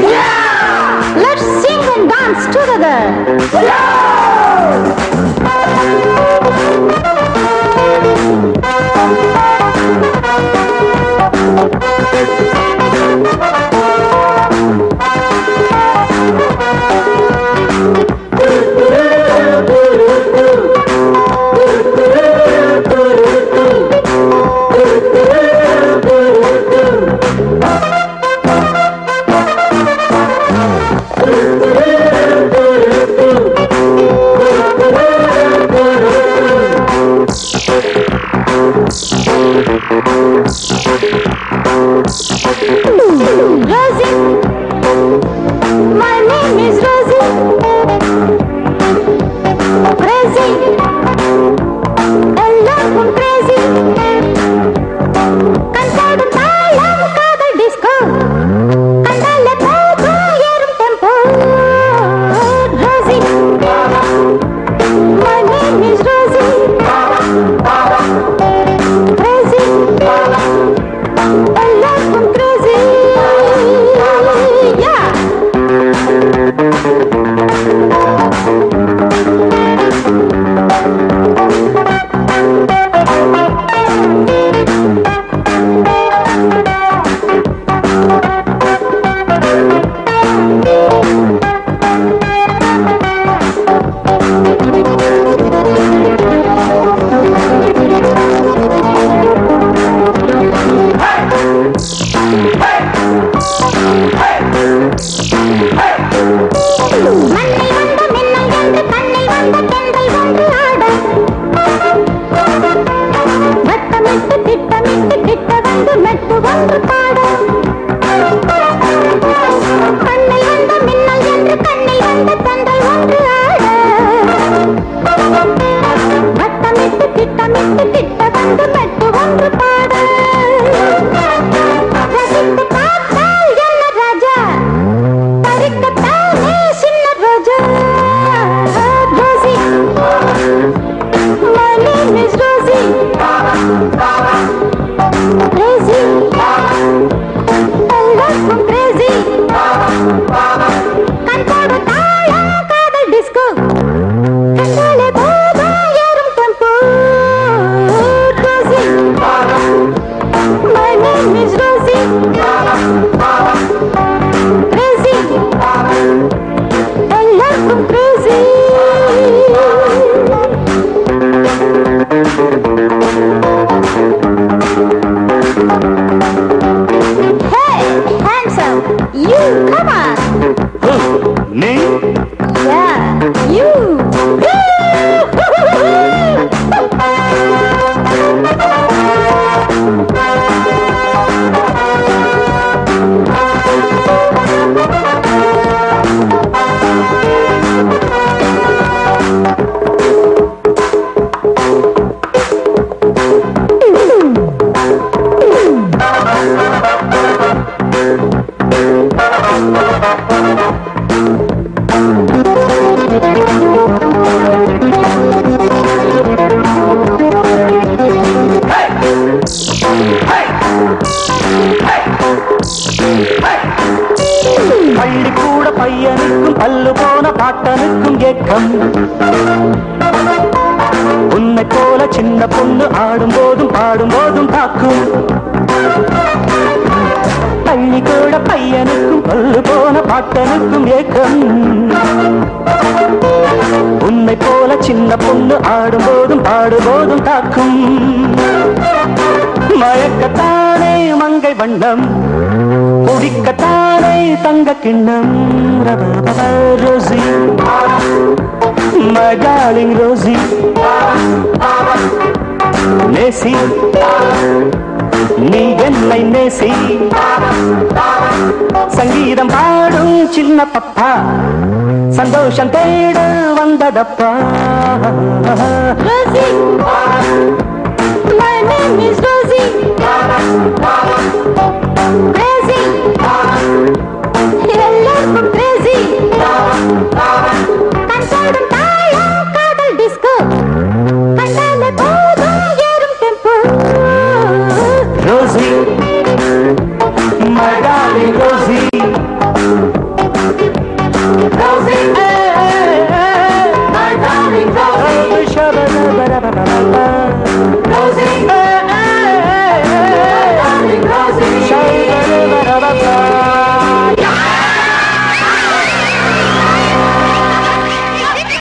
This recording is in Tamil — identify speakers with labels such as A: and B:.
A: Yeah! Let's sing and dance together. Rosie. My name is Rosie. Crazy. திட்டமிட்டு திட்ட வந்து மெட்டு ஒன்று
B: பள்ளிக்கூட பையனுக்கும் பல்லு போன பாட்டனுக்கும் ஏக்கம். உன்னை போல சின்ன பொண்ணு ஆடும்போதும் பாடும்போதும் தாக்கும் பள்ளிக்கூட பையனுக்கும் பல்லு போன பாட்டனுக்கும் ஏக்கம். உன்னை போல சின்ன பொண்ணு ஆடும்போதும் பாடும்போதும் தாக்கும். மயக்கத்தானே மங்கை வண்ணம் குடிக்கத்தானே தங்க கிண்ணம். ரோசி. My darling Rosie. நேசி. நீ మైనేసి సంగీతం పాడు చిన్న పప్ప. సంతోషం తేడు
A: వందదప్ప Olha, vem, Dãozinho. Dãozinho,
B: é.